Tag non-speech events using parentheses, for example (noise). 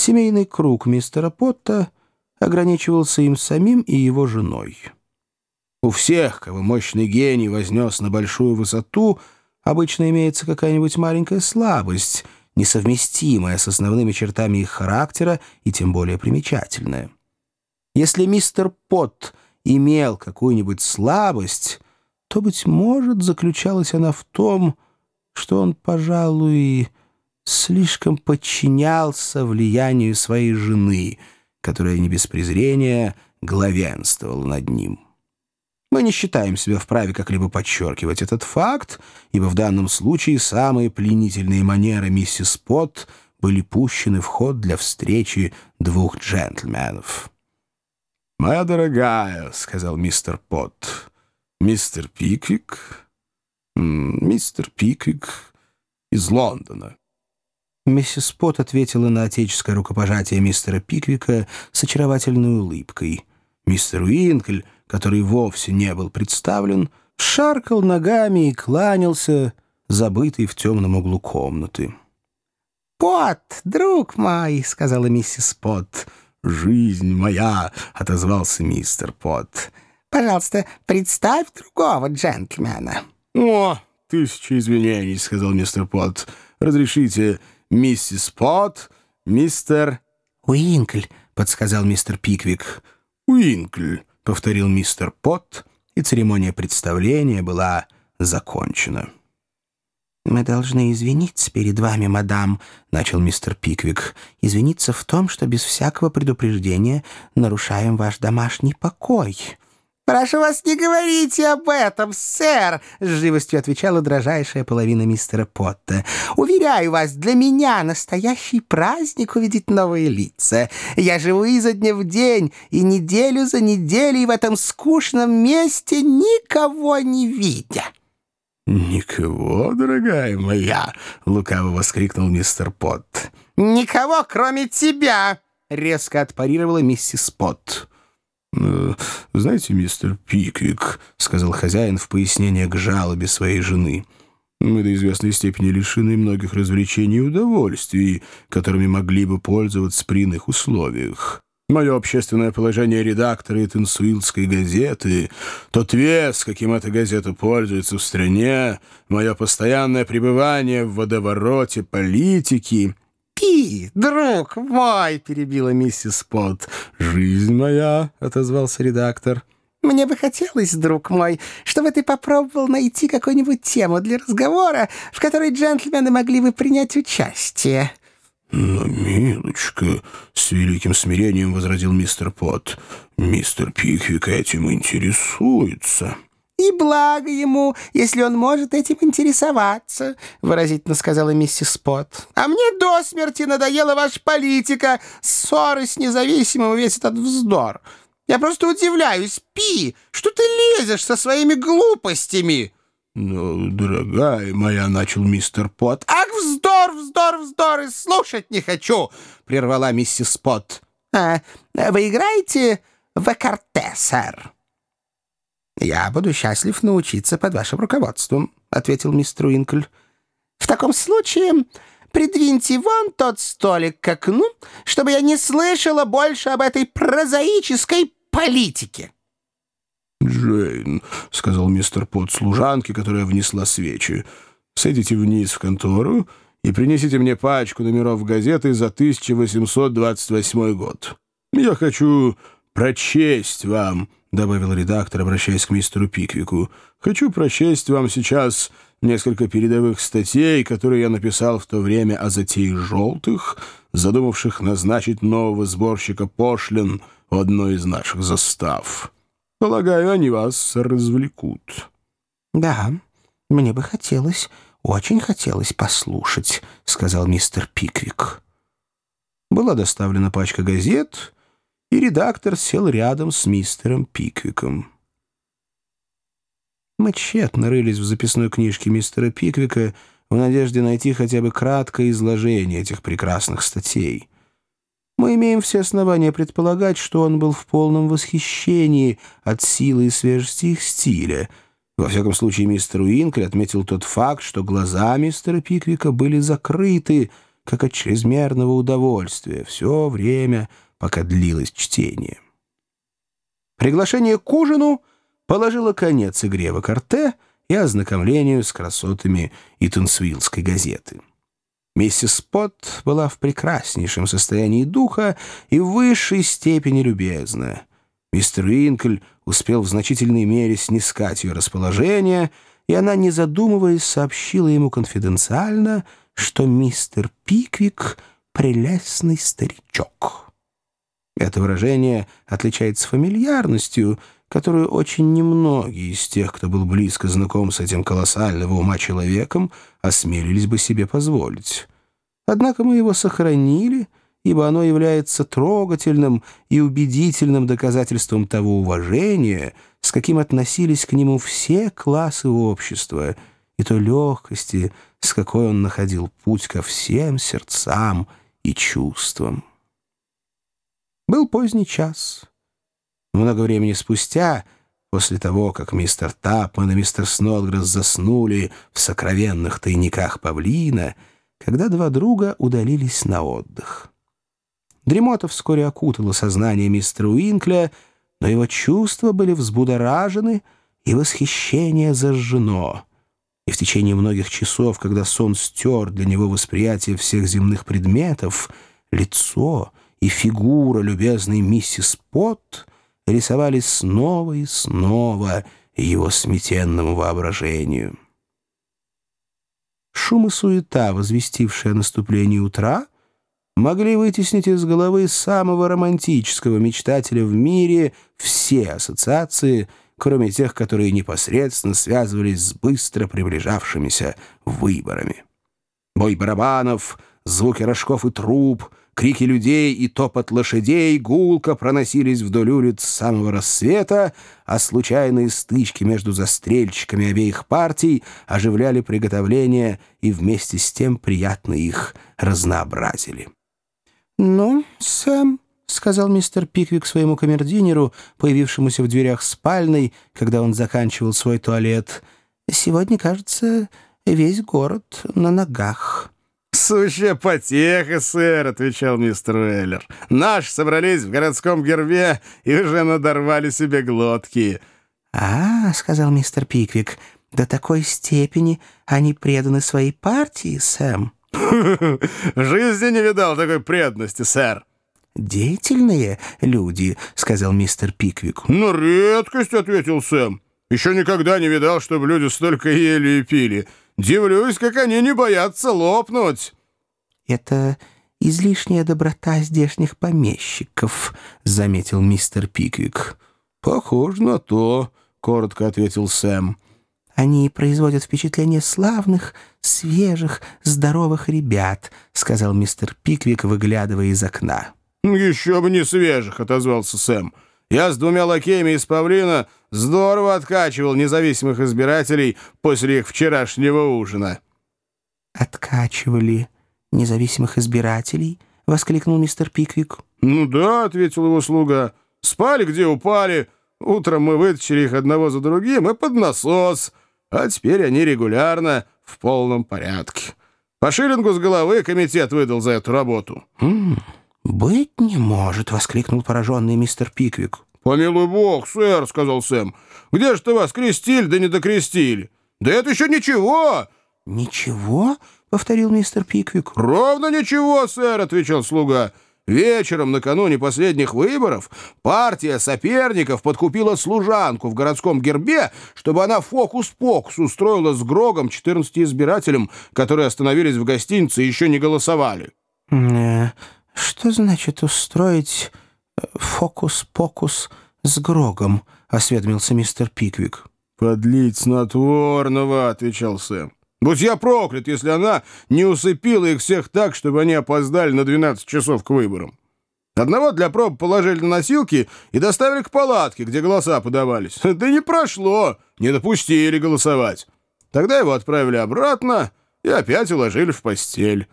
Семейный круг мистера Потта ограничивался им самим и его женой. У всех, кого мощный гений вознес на большую высоту, обычно имеется какая-нибудь маленькая слабость, несовместимая с основными чертами их характера и тем более примечательная. Если мистер Потт имел какую-нибудь слабость, то, быть может, заключалась она в том, что он, пожалуй, слишком подчинялся влиянию своей жены, которая не без презрения главенствовала над ним. Мы не считаем себя вправе как-либо подчеркивать этот факт, ибо в данном случае самые пленительные манеры миссис Пот были пущены в ход для встречи двух джентльменов. «Моя дорогая», — сказал мистер Пот, — «мистер Пиквик, мистер Пиквик из Лондона». Миссис Пот ответила на отеческое рукопожатие мистера Пиквика с очаровательной улыбкой. Мистер Уинкль который вовсе не был представлен, шаркал ногами и кланялся, забытый в темном углу комнаты. «Пот, друг мой», — сказала миссис Пот. «Жизнь моя», — отозвался мистер Пот. «Пожалуйста, представь другого джентльмена». «О, тысяча извинений», — сказал мистер Пот. «Разрешите, миссис Пот, мистер...» «Уинкль», — подсказал мистер Пиквик. «Уинкль», — повторил мистер Пот, и церемония представления была закончена. «Мы должны извиниться перед вами, мадам», — начал мистер Пиквик. «Извиниться в том, что без всякого предупреждения нарушаем ваш домашний покой». «Прошу вас, не говорите об этом, сэр!» — с живостью отвечала дрожайшая половина мистера Потта. «Уверяю вас, для меня настоящий праздник увидеть новые лица. Я живу изо дня в день, и неделю за неделей в этом скучном месте никого не видя». «Никого, дорогая моя!» — лукаво воскликнул мистер Потт. «Никого, кроме тебя!» — резко отпарировала миссис Потт. Э, «Знаете, мистер Пиквик», — сказал хозяин в пояснение к жалобе своей жены, «мы до известной степени лишены многих развлечений и удовольствий, которыми могли бы пользоваться при иных условиях». Мое общественное положение редактора Тенсуилской газеты, тот вес, каким эта газета пользуется в стране, мое постоянное пребывание в водовороте политики «Спи, друг мой!» — перебила миссис Пот. «Жизнь моя!» — отозвался редактор. «Мне бы хотелось, друг мой, чтобы ты попробовал найти какую-нибудь тему для разговора, в которой джентльмены могли бы принять участие». «Но, милочка!» — с великим смирением возразил мистер Пот. «Мистер Пиквик этим интересуется». «И благо ему, если он может этим интересоваться», — выразительно сказала миссис Пот. «А мне до смерти надоела ваша политика. Ссоры с независимым весь этот вздор. Я просто удивляюсь, Пи, что ты лезешь со своими глупостями?» «Ну, дорогая моя», — начал мистер Пот. «Ах, вздор, вздор, вздор, и слушать не хочу», — прервала миссис Пот. «А, вы играете в экарте, сэр?» «Я буду счастлив научиться под вашим руководством», — ответил мистер Уинкль. «В таком случае придвиньте вон тот столик к окну, чтобы я не слышала больше об этой прозаической политике». «Джейн», — сказал мистер Пот служанке, которая внесла свечи, — «сойдите вниз в контору и принесите мне пачку номеров газеты за 1828 год. Я хочу прочесть вам...» — добавил редактор, обращаясь к мистеру Пиквику. «Хочу прочесть вам сейчас несколько передовых статей, которые я написал в то время о затее желтых, задумавших назначить нового сборщика пошлин в одной из наших застав. Полагаю, они вас развлекут». «Да, мне бы хотелось, очень хотелось послушать», — сказал мистер Пиквик. Была доставлена пачка газет — и редактор сел рядом с мистером Пиквиком. Мы тщетно рылись в записной книжке мистера Пиквика в надежде найти хотя бы краткое изложение этих прекрасных статей. Мы имеем все основания предполагать, что он был в полном восхищении от силы и свежести их стиля. Во всяком случае, мистер Уинкли отметил тот факт, что глаза мистера Пиквика были закрыты, как от чрезмерного удовольствия, все время, пока длилось чтение. Приглашение к ужину положило конец игре в Акарте и ознакомлению с красотами Итансвиллской газеты. Миссис Спот была в прекраснейшем состоянии духа и в высшей степени любезна. Мистер Уинкль успел в значительной мере снискать ее расположение, и она, не задумываясь, сообщила ему конфиденциально, что мистер Пиквик — прелестный старичок. Это выражение отличается фамильярностью, которую очень немногие из тех, кто был близко знаком с этим колоссального ума человеком, осмелились бы себе позволить. Однако мы его сохранили, ибо оно является трогательным и убедительным доказательством того уважения, с каким относились к нему все классы общества, и той легкости, с какой он находил путь ко всем сердцам и чувствам. Был поздний час. Много времени спустя, после того, как мистер Тапман и мистер Снодгресс заснули в сокровенных тайниках павлина, когда два друга удалились на отдых. Дремота вскоре окутала сознание мистера Уинкля, но его чувства были взбудоражены, и восхищение зажжено. И в течение многих часов, когда сон стер для него восприятие всех земных предметов, лицо — и фигура любезной миссис Пот рисовались снова и снова его сметенному воображению. Шум и суета, возвестившие о наступлении утра, могли вытеснить из головы самого романтического мечтателя в мире все ассоциации, кроме тех, которые непосредственно связывались с быстро приближавшимися выборами. Бой барабанов, звуки рожков и труб — Крики людей и топот лошадей гулко проносились вдоль улиц с самого рассвета, а случайные стычки между застрельщиками обеих партий оживляли приготовления и вместе с тем приятно их разнообразили. «Ну, Сэм», — сказал мистер Пиквик своему камердинеру, появившемуся в дверях спальной, когда он заканчивал свой туалет, — «сегодня, кажется, весь город на ногах». «Сущая потеха, сэр», — отвечал мистер Уэллер. «Наши собрались в городском гербе и уже надорвали себе глотки». «А, — сказал мистер Пиквик, — до такой степени они преданы своей партии, Сэм». «В (laughs) жизни не видал такой преданности, сэр». «Деятельные люди», — сказал мистер Пиквик. «На редкость», — ответил Сэм. «Еще никогда не видал, чтобы люди столько ели и пили». Дивлюсь, как они не боятся лопнуть. Это излишняя доброта здешних помещиков, заметил мистер Пиквик. Похоже на то, коротко ответил Сэм. «Они производят впечатление славных, свежих, здоровых ребят», — сказал мистер Пиквик, выглядывая из окна. «Еще бы не свежих», — отозвался Сэм. Я с двумя лакеями из Павлина здорово откачивал независимых избирателей после их вчерашнего ужина». «Откачивали независимых избирателей?» — воскликнул мистер Пиквик. «Ну да», — ответил его слуга. «Спали, где упали. Утром мы вытащили их одного за другим и под насос. А теперь они регулярно в полном порядке. По шиллингу с головы комитет выдал за эту работу». «М «Быть не может!» — воскликнул пораженный мистер Пиквик. «Помилуй бог, сэр!» — сказал Сэм. «Где ж ты вас крестили, да не докрестили? Да это еще ничего!» «Ничего?» — повторил мистер Пиквик. «Ровно ничего, сэр!» — отвечал слуга. Вечером, накануне последних выборов, партия соперников подкупила служанку в городском гербе, чтобы она фокус-покус устроила с Грогом 14 избирателям, которые остановились в гостинице и еще не голосовали. Э, «Что значит устроить фокус-покус с Грогом?» — осведомился мистер Пиквик. «Подлить снотворного», — отвечал Сэм. «Будь я проклят, если она не усыпила их всех так, чтобы они опоздали на 12 часов к выборам. Одного для проб положили на носилки и доставили к палатке, где голоса подавались. (laughs) Да не прошло, не допустили голосовать. Тогда его отправили обратно и опять уложили в постель».